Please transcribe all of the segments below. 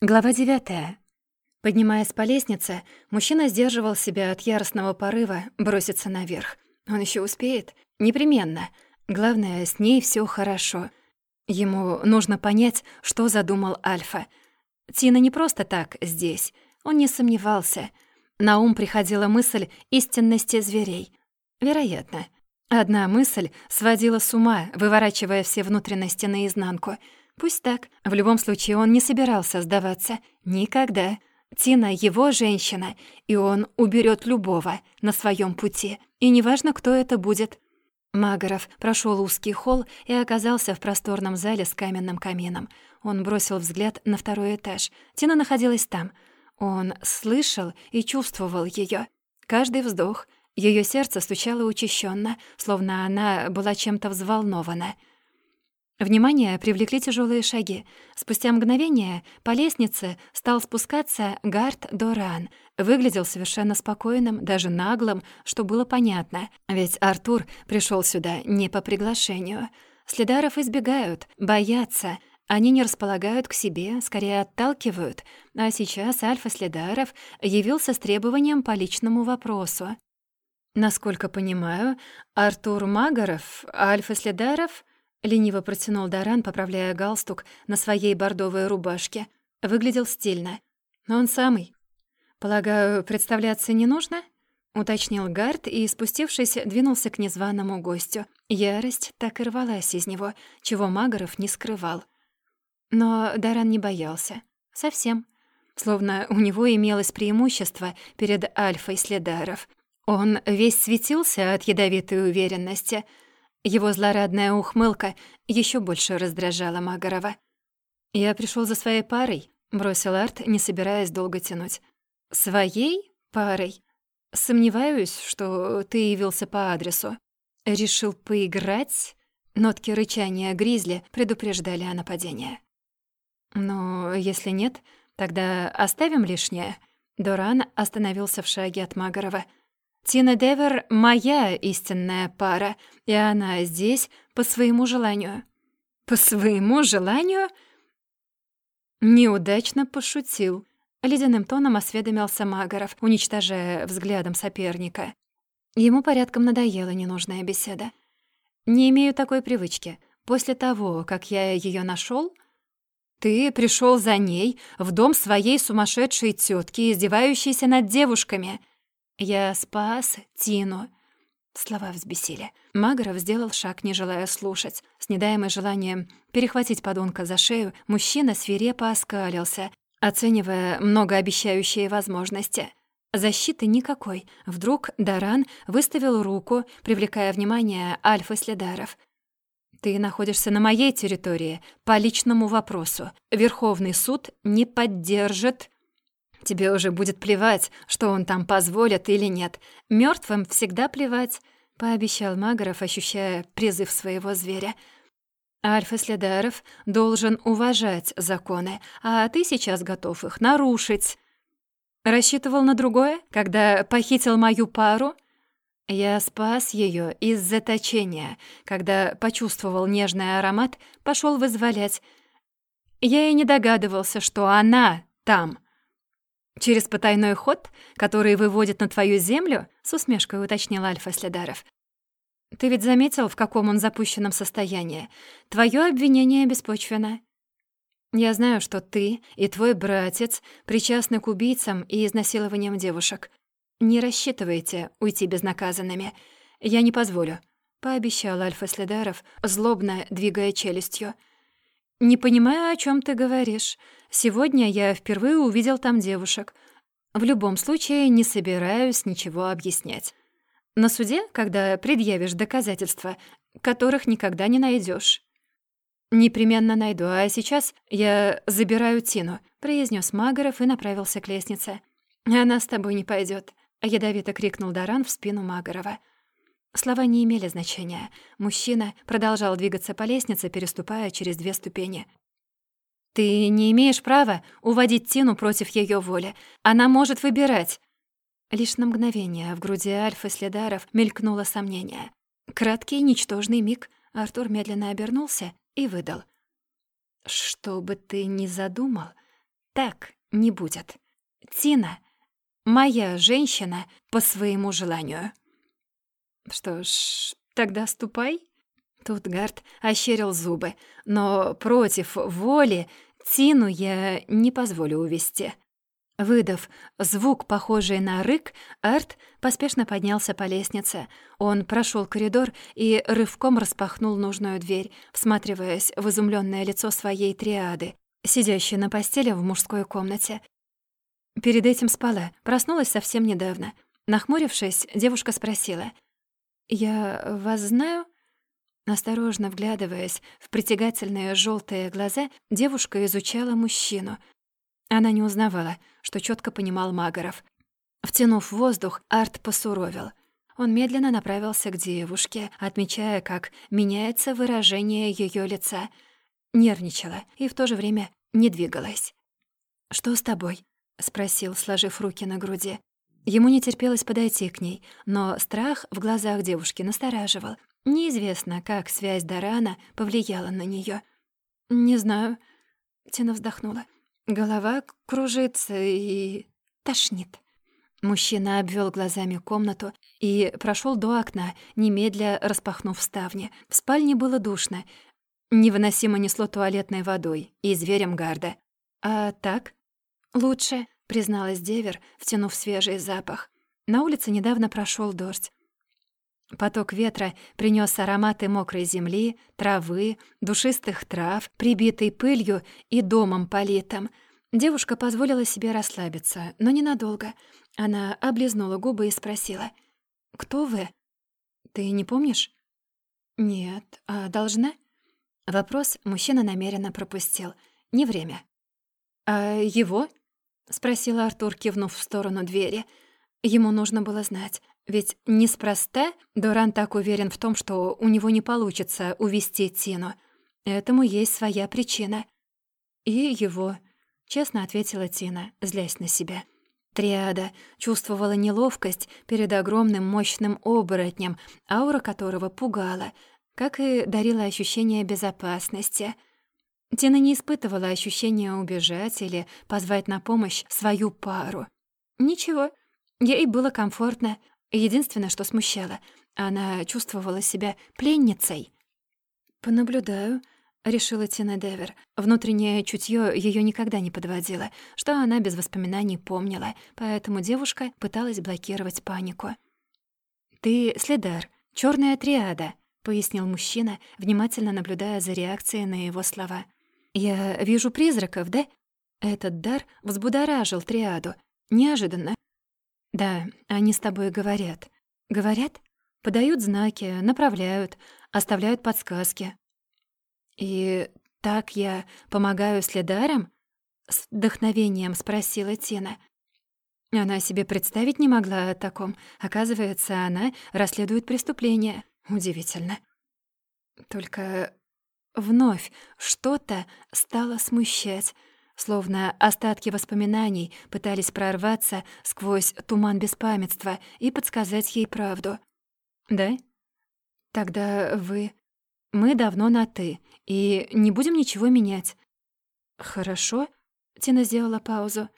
Глава 9. Поднимаясь по лестнице, мужчина сдерживал себя от яростного порыва броситься наверх. Он еще успеет? Непременно. Главное, с ней все хорошо. Ему нужно понять, что задумал Альфа. Тина не просто так здесь. Он не сомневался. На ум приходила мысль истинности зверей. Вероятно. Одна мысль сводила с ума, выворачивая все внутренности наизнанку — Пусть так. В любом случае, он не собирался сдаваться. Никогда. Тина — его женщина, и он уберет любого на своем пути. И неважно, кто это будет. Магоров прошел узкий холл и оказался в просторном зале с каменным камином. Он бросил взгляд на второй этаж. Тина находилась там. Он слышал и чувствовал ее. Каждый вздох. Ее сердце стучало учащенно, словно она была чем-то взволнована — Внимание привлекли тяжелые шаги. Спустя мгновение по лестнице стал спускаться Гард Доран. Выглядел совершенно спокойным, даже наглым, что было понятно, ведь Артур пришел сюда не по приглашению. Следаров избегают, боятся, они не располагают к себе, скорее отталкивают, а сейчас Альфа Следаров явился с требованием по личному вопросу. Насколько понимаю, Артур Магаров, Альфа Следаров — Лениво протянул Даран, поправляя галстук на своей бордовой рубашке. Выглядел стильно. «Он самый». «Полагаю, представляться не нужно?» — уточнил Гард и, спустившись, двинулся к незваному гостю. Ярость так и рвалась из него, чего Магаров не скрывал. Но Даран не боялся. Совсем. Словно у него имелось преимущество перед Альфой Следаров. Он весь светился от ядовитой уверенности — его злорадная ухмылка еще больше раздражала Магарова. «Я пришел за своей парой», — бросил Арт, не собираясь долго тянуть. «Своей парой? Сомневаюсь, что ты явился по адресу. Решил поиграть?» Нотки рычания Гризли предупреждали о нападении. «Ну, если нет, тогда оставим лишнее». Доран остановился в шаге от Магарова — Тина Девер — моя истинная пара, и она здесь по своему желанию». «По своему желанию?» Неудачно пошутил. Ледяным тоном осведомился Магаров, уничтожая взглядом соперника. Ему порядком надоела ненужная беседа. «Не имею такой привычки. После того, как я ее нашел, ты пришел за ней в дом своей сумасшедшей тетки, издевающейся над девушками. «Я спас Тину». Слова взбесили. Магоров сделал шаг, не желая слушать. С недаемым желанием перехватить подонка за шею, мужчина свирепо оскалился, оценивая многообещающие возможности. Защиты никакой. Вдруг Даран выставил руку, привлекая внимание альфа-следаров. «Ты находишься на моей территории по личному вопросу. Верховный суд не поддержит...» Тебе уже будет плевать, что он там позволит или нет. Мертвым всегда плевать», — пообещал Магоров, ощущая призыв своего зверя. «Альфа Следаров должен уважать законы, а ты сейчас готов их нарушить». «Рассчитывал на другое, когда похитил мою пару?» Я спас ее из заточения. Когда почувствовал нежный аромат, пошел вызволять. Я и не догадывался, что она там. «Через потайной ход, который выводит на твою землю?» — с усмешкой уточнил Альфа Следаров. «Ты ведь заметил, в каком он запущенном состоянии? Твое обвинение беспочвенно. Я знаю, что ты и твой братец причастны к убийцам и изнасилованиям девушек. Не рассчитывайте уйти безнаказанными. Я не позволю», — пообещал Альфа Следаров, злобно двигая челюстью. «Не понимаю, о чем ты говоришь. Сегодня я впервые увидел там девушек. В любом случае не собираюсь ничего объяснять. На суде, когда предъявишь доказательства, которых никогда не найдешь. «Непременно найду, а сейчас я забираю Тину», — произнес Магаров и направился к лестнице. «Она с тобой не пойдет, ядовито крикнул Даран в спину Магарова. Слова не имели значения. Мужчина продолжал двигаться по лестнице, переступая через две ступени. «Ты не имеешь права уводить Тину против ее воли. Она может выбирать». Лишь на мгновение в груди Альфа Следаров мелькнуло сомнение. Краткий, ничтожный миг Артур медленно обернулся и выдал. «Что бы ты ни задумал, так не будет. Тина — моя женщина по своему желанию». «Что ж, тогда ступай». Тут Гард ощерил зубы, но против воли Тину я не позволю увести. Выдав звук, похожий на рык, Арт поспешно поднялся по лестнице. Он прошел коридор и рывком распахнул нужную дверь, всматриваясь в изумленное лицо своей триады, сидящей на постели в мужской комнате. Перед этим спала, проснулась совсем недавно. Нахмурившись, девушка спросила. «Я вас знаю?» Осторожно вглядываясь в притягательные желтые глаза, девушка изучала мужчину. Она не узнавала, что четко понимал Магаров. Втянув воздух, Арт посуровил. Он медленно направился к девушке, отмечая, как меняется выражение ее лица. Нервничала и в то же время не двигалась. «Что с тобой?» — спросил, сложив руки на груди. Ему не терпелось подойти к ней, но страх в глазах девушки настораживал. Неизвестно, как связь Дарана повлияла на нее. «Не знаю», — Тина вздохнула. Голова кружится и тошнит. Мужчина обвел глазами комнату и прошел до окна, немедля распахнув ставни. В спальне было душно. Невыносимо несло туалетной водой и зверем гарда. «А так?» «Лучше», — призналась Девер, втянув свежий запах. На улице недавно прошел дождь. Поток ветра принес ароматы мокрой земли, травы, душистых трав, прибитой пылью и домом политом. Девушка позволила себе расслабиться, но ненадолго. Она облизнула губы и спросила. «Кто вы?» «Ты не помнишь?» «Нет. А должна?» Вопрос мужчина намеренно пропустил. «Не время». «А его?» — спросил Артур, кивнув в сторону двери. Ему нужно было знать. Ведь неспроста Доран так уверен в том, что у него не получится увести Тину. Этому есть своя причина. И его, честно ответила Тина, злясь на себя. Триада чувствовала неловкость перед огромным мощным оборотнем, аура которого пугала, как и дарила ощущение безопасности. Тина не испытывала ощущения убежать или позвать на помощь свою пару. Ничего, ей было комфортно, Единственное, что смущало, она чувствовала себя пленницей. «Понаблюдаю», — решила Тина Девер. Внутреннее чутье ее никогда не подводило, что она без воспоминаний помнила, поэтому девушка пыталась блокировать панику. «Ты следар, черная триада», — пояснил мужчина, внимательно наблюдая за реакцией на его слова. «Я вижу призраков, да?» Этот дар взбудоражил триаду. Неожиданно. «Да, они с тобой говорят». «Говорят?» «Подают знаки, направляют, оставляют подсказки». «И так я помогаю следарам?» С вдохновением спросила Тина. Она себе представить не могла о таком. Оказывается, она расследует преступление. Удивительно. Только вновь что-то стало смущать словно остатки воспоминаний пытались прорваться сквозь туман беспамятства и подсказать ей правду. «Да? Тогда вы... Мы давно на «ты», и не будем ничего менять». «Хорошо», — Тина сделала паузу.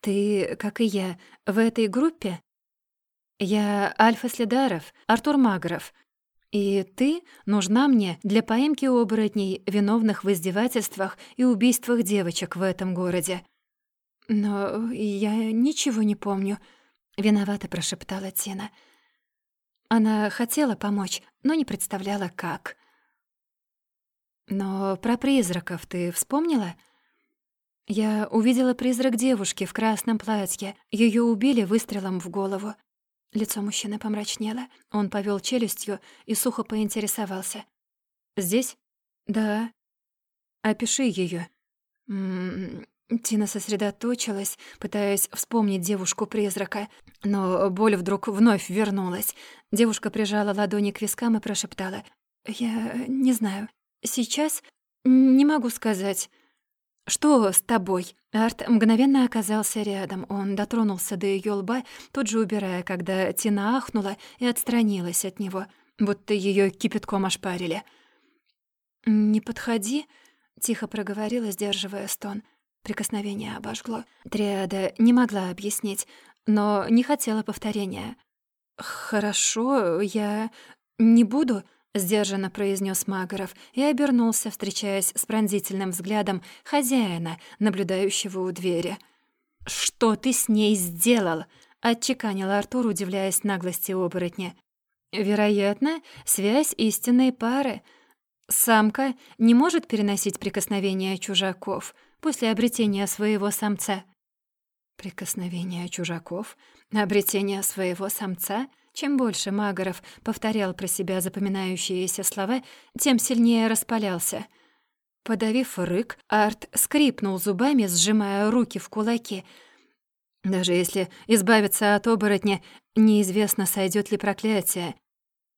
«Ты, как и я, в этой группе?» «Я Альфа Следаров, Артур Магров, и ты нужна мне для поимки оборотней, виновных в издевательствах и убийствах девочек в этом городе». «Но я ничего не помню», — виновато прошептала Тина. Она хотела помочь, но не представляла, как. «Но про призраков ты вспомнила?» «Я увидела призрак девушки в красном платье. Ее убили выстрелом в голову. Лицо мужчины помрачнело. Он повел челюстью и сухо поинтересовался. «Здесь?» «Да». «Опиши ее. М-м-м». Тина сосредоточилась, пытаясь вспомнить девушку-призрака, но боль вдруг вновь вернулась. Девушка прижала ладони к вискам и прошептала. «Я не знаю. Сейчас не могу сказать». «Что с тобой?» Арт мгновенно оказался рядом. Он дотронулся до ее лба, тут же убирая, когда Тина ахнула и отстранилась от него, будто ее кипятком ошпарили. «Не подходи», — тихо проговорила, сдерживая стон. Прикосновение обожгло. Триада не могла объяснить, но не хотела повторения. «Хорошо, я не буду», — сдержанно произнес Магоров и обернулся, встречаясь с пронзительным взглядом хозяина, наблюдающего у двери. «Что ты с ней сделал?» — отчеканил Артур, удивляясь наглости оборотня. «Вероятно, связь истинной пары. Самка не может переносить прикосновения чужаков после обретения своего самца». «Прикосновения чужаков? Обретение своего самца?» Чем больше Магоров повторял про себя запоминающиеся слова, тем сильнее распалялся. Подавив рык, Арт скрипнул зубами, сжимая руки в кулаки. Даже если избавиться от оборотня, неизвестно, сойдет ли проклятие.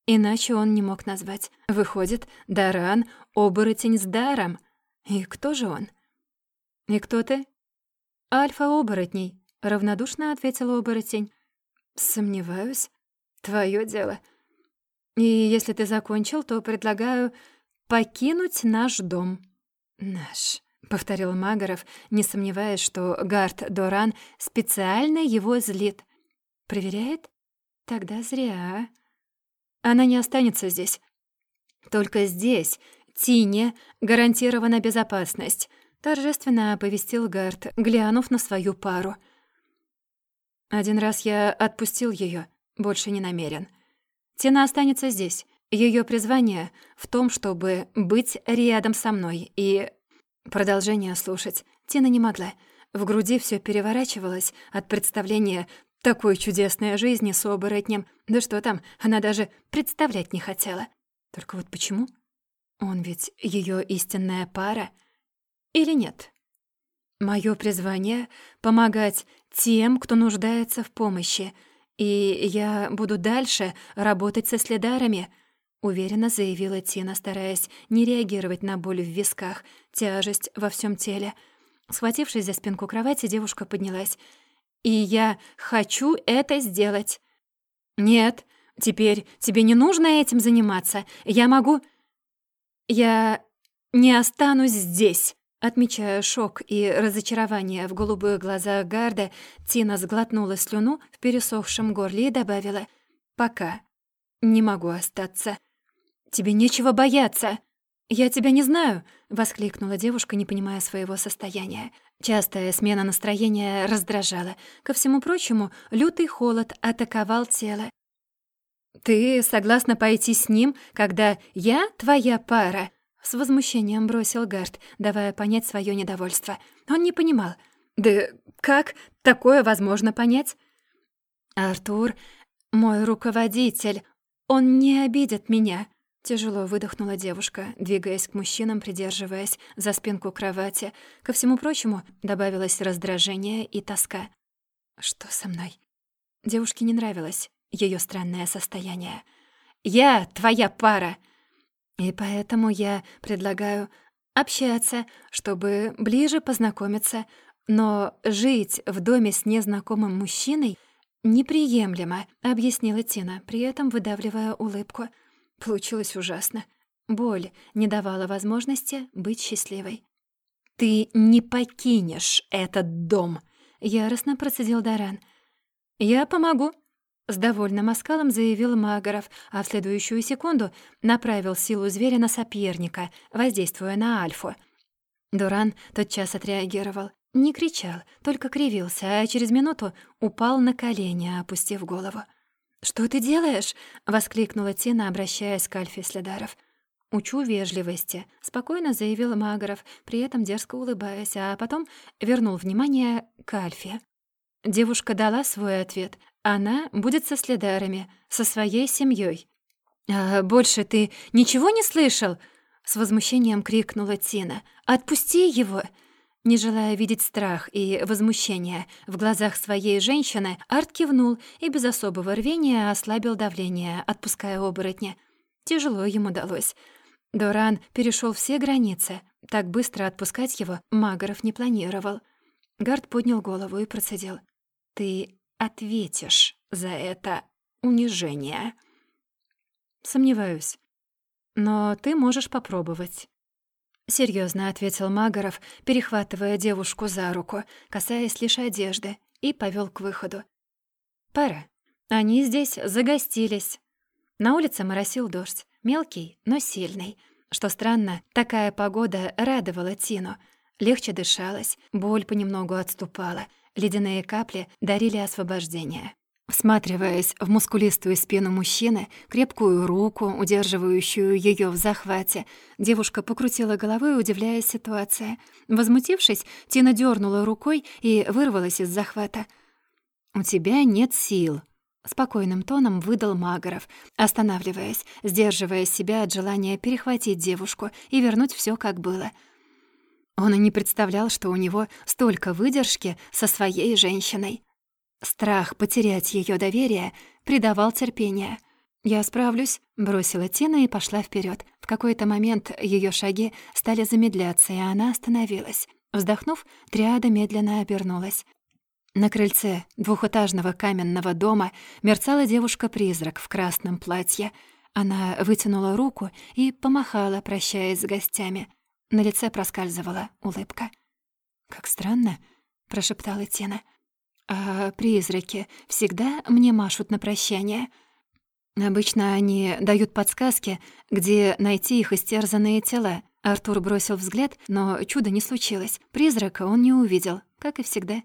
Иначе он не мог назвать. Выходит, Даран — оборотень с даром. И кто же он? «И кто ты?» «Альфа-оборотней», — равнодушно ответил оборотень. «Сомневаюсь. Твое дело. И если ты закончил, то предлагаю покинуть наш дом». «Наш», — повторил Магаров, не сомневаясь, что Гард Доран специально его злит. «Проверяет? Тогда зря. Она не останется здесь. Только здесь, Тине, гарантирована безопасность», — торжественно оповестил Гард, глянув на свою пару. «Один раз я отпустил ее больше не намерен. Тина останется здесь. Ее призвание в том, чтобы быть рядом со мной и... Продолжение слушать Тина не могла. В груди все переворачивалось от представления такой чудесной жизни с оборотнем. Да что там, она даже представлять не хотела. Только вот почему? Он ведь ее истинная пара. Или нет? Мое призвание — помогать тем, кто нуждается в помощи — «И я буду дальше работать со следарами», — уверенно заявила Тина, стараясь не реагировать на боль в висках, тяжесть во всем теле. Схватившись за спинку кровати, девушка поднялась. «И я хочу это сделать». «Нет, теперь тебе не нужно этим заниматься. Я могу...» «Я не останусь здесь». Отмечая шок и разочарование в голубых глазах Гарда, Тина сглотнула слюну в пересохшем горле и добавила «Пока. Не могу остаться». «Тебе нечего бояться!» «Я тебя не знаю!» — воскликнула девушка, не понимая своего состояния. Частая смена настроения раздражала. Ко всему прочему, лютый холод атаковал тело. «Ты согласна пойти с ним, когда я твоя пара?» С возмущением бросил Гард, давая понять свое недовольство. Он не понимал. «Да как такое возможно понять?» «Артур, мой руководитель, он не обидит меня», Тяжело выдохнула девушка, двигаясь к мужчинам, придерживаясь за спинку кровати. Ко всему прочему добавилось раздражение и тоска. «Что со мной?» Девушке не нравилось ее странное состояние. «Я твоя пара!» И поэтому я предлагаю общаться, чтобы ближе познакомиться, но жить в доме с незнакомым мужчиной неприемлемо, объяснила Тина, при этом выдавливая улыбку. Получилось ужасно. Боль не давала возможности быть счастливой. «Ты не покинешь этот дом!» — яростно процедил Даран. «Я помогу», с довольным оскалом заявил Магоров, а в следующую секунду направил силу зверя на соперника, воздействуя на Альфу. Дуран тотчас отреагировал. Не кричал, только кривился, а через минуту упал на колени, опустив голову. «Что ты делаешь?» — воскликнула Тина, обращаясь к Альфе Следаров. «Учу вежливости», — спокойно заявил Магоров, при этом дерзко улыбаясь, а потом вернул внимание к Альфе. Девушка дала свой ответ, она будет со следарами, со своей семьей. «А больше ты ничего не слышал?» С возмущением крикнула Тина. «Отпусти его!» Не желая видеть страх и возмущение в глазах своей женщины, Арт кивнул и без особого рвения ослабил давление, отпуская оборотня. Тяжело ему далось. Доран перешел все границы. Так быстро отпускать его Магоров не планировал. Гард поднял голову и процедил. «Ты ответишь за это унижение. Сомневаюсь. Но ты можешь попробовать. серьезно ответил Магаров, перехватывая девушку за руку, касаясь лишь одежды, и повел к выходу. «Пора. Они здесь загостились». На улице моросил дождь, мелкий, но сильный. Что странно, такая погода радовала Тину. Легче дышалось, боль понемногу отступала, ледяные капли дарили освобождение. Всматриваясь в мускулистую спину мужчины, крепкую руку, удерживающую ее в захвате, девушка покрутила головой, удивляясь ситуации. Возмутившись, Тина дернула рукой и вырвалась из захвата. «У тебя нет сил», — спокойным тоном выдал Магоров, останавливаясь, сдерживая себя от желания перехватить девушку и вернуть все как было. Он и не представлял, что у него столько выдержки со своей женщиной. Страх потерять ее доверие придавал терпение. «Я справлюсь», — бросила Тина и пошла вперед. В какой-то момент ее шаги стали замедляться, и она остановилась. Вздохнув, триада медленно обернулась. На крыльце двухэтажного каменного дома мерцала девушка-призрак в красном платье. Она вытянула руку и помахала, прощаясь с гостями. На лице проскальзывала улыбка. «Как странно», — прошептала Тина. А призраки всегда мне машут на прощание. Обычно они дают подсказки, где найти их истерзанные тела. Артур бросил взгляд, но чуда не случилось. Призрака он не увидел, как и всегда.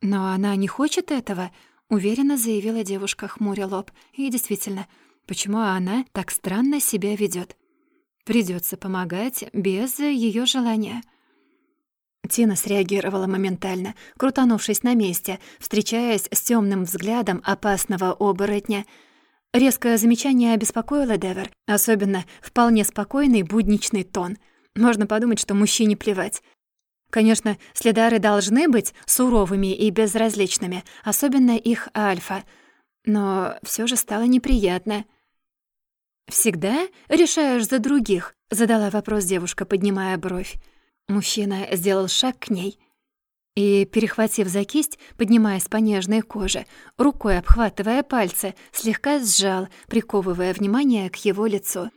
«Но она не хочет этого», — уверенно заявила девушка, хмуря лоб. И действительно, почему она так странно себя ведет? Придется помогать без ее желания. Тина среагировала моментально, крутанувшись на месте, встречаясь с темным взглядом опасного оборотня. Резкое замечание обеспокоило Девер, особенно вполне спокойный будничный тон. Можно подумать, что мужчине плевать. Конечно, следары должны быть суровыми и безразличными, особенно их альфа. Но все же стало неприятно. «Всегда решаешь за других?» — задала вопрос девушка, поднимая бровь. Мужчина сделал шаг к ней и, перехватив за кисть, поднимаясь по нежной коже, рукой обхватывая пальцы, слегка сжал, приковывая внимание к его лицу.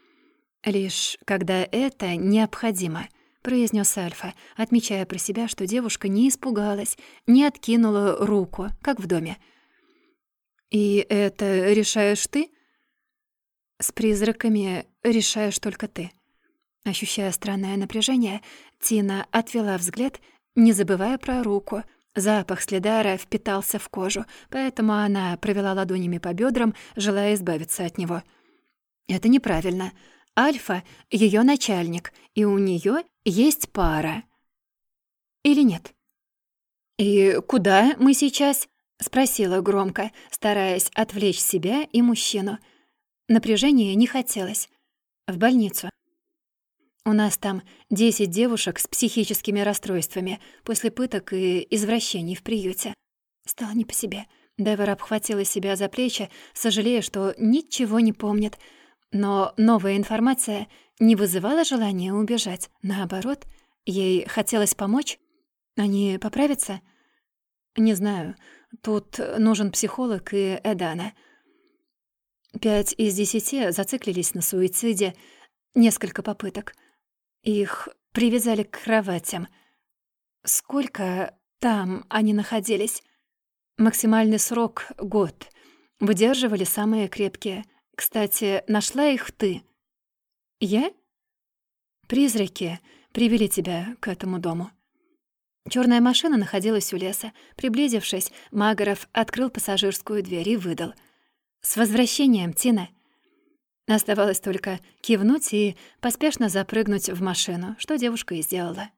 «Лишь когда это необходимо», — произнес Альфа, отмечая про себя, что девушка не испугалась, не откинула руку, как в доме. «И это решаешь ты?» «С призраками решаешь только ты», Ощущая странное напряжение, Тина отвела взгляд, не забывая про руку. Запах следара впитался в кожу, поэтому она провела ладонями по бедрам, желая избавиться от него. Это неправильно. Альфа — ее начальник, и у нее есть пара. Или нет? «И куда мы сейчас?» — спросила громко, стараясь отвлечь себя и мужчину. Напряжения не хотелось. В больницу. У нас там 10 девушек с психическими расстройствами после пыток и извращений в приюте. Стало не по себе. Девер обхватила себя за плечи, сожалея, что ничего не помнит. Но новая информация не вызывала желания убежать. Наоборот, ей хотелось помочь. Они поправятся? Не знаю. Тут нужен психолог и Эдана. Пять из десяти зациклились на суициде. Несколько попыток — их привязали к кроватям. Сколько там они находились? Максимальный срок — год. Выдерживали самые крепкие. Кстати, нашла их ты. Я? Призраки привели тебя к этому дому. Черная машина находилась у леса. Приблизившись, Магоров открыл пассажирскую дверь и выдал. «С возвращением, Тина!» Оставалось только кивнуть и поспешно запрыгнуть в машину, что девушка и сделала.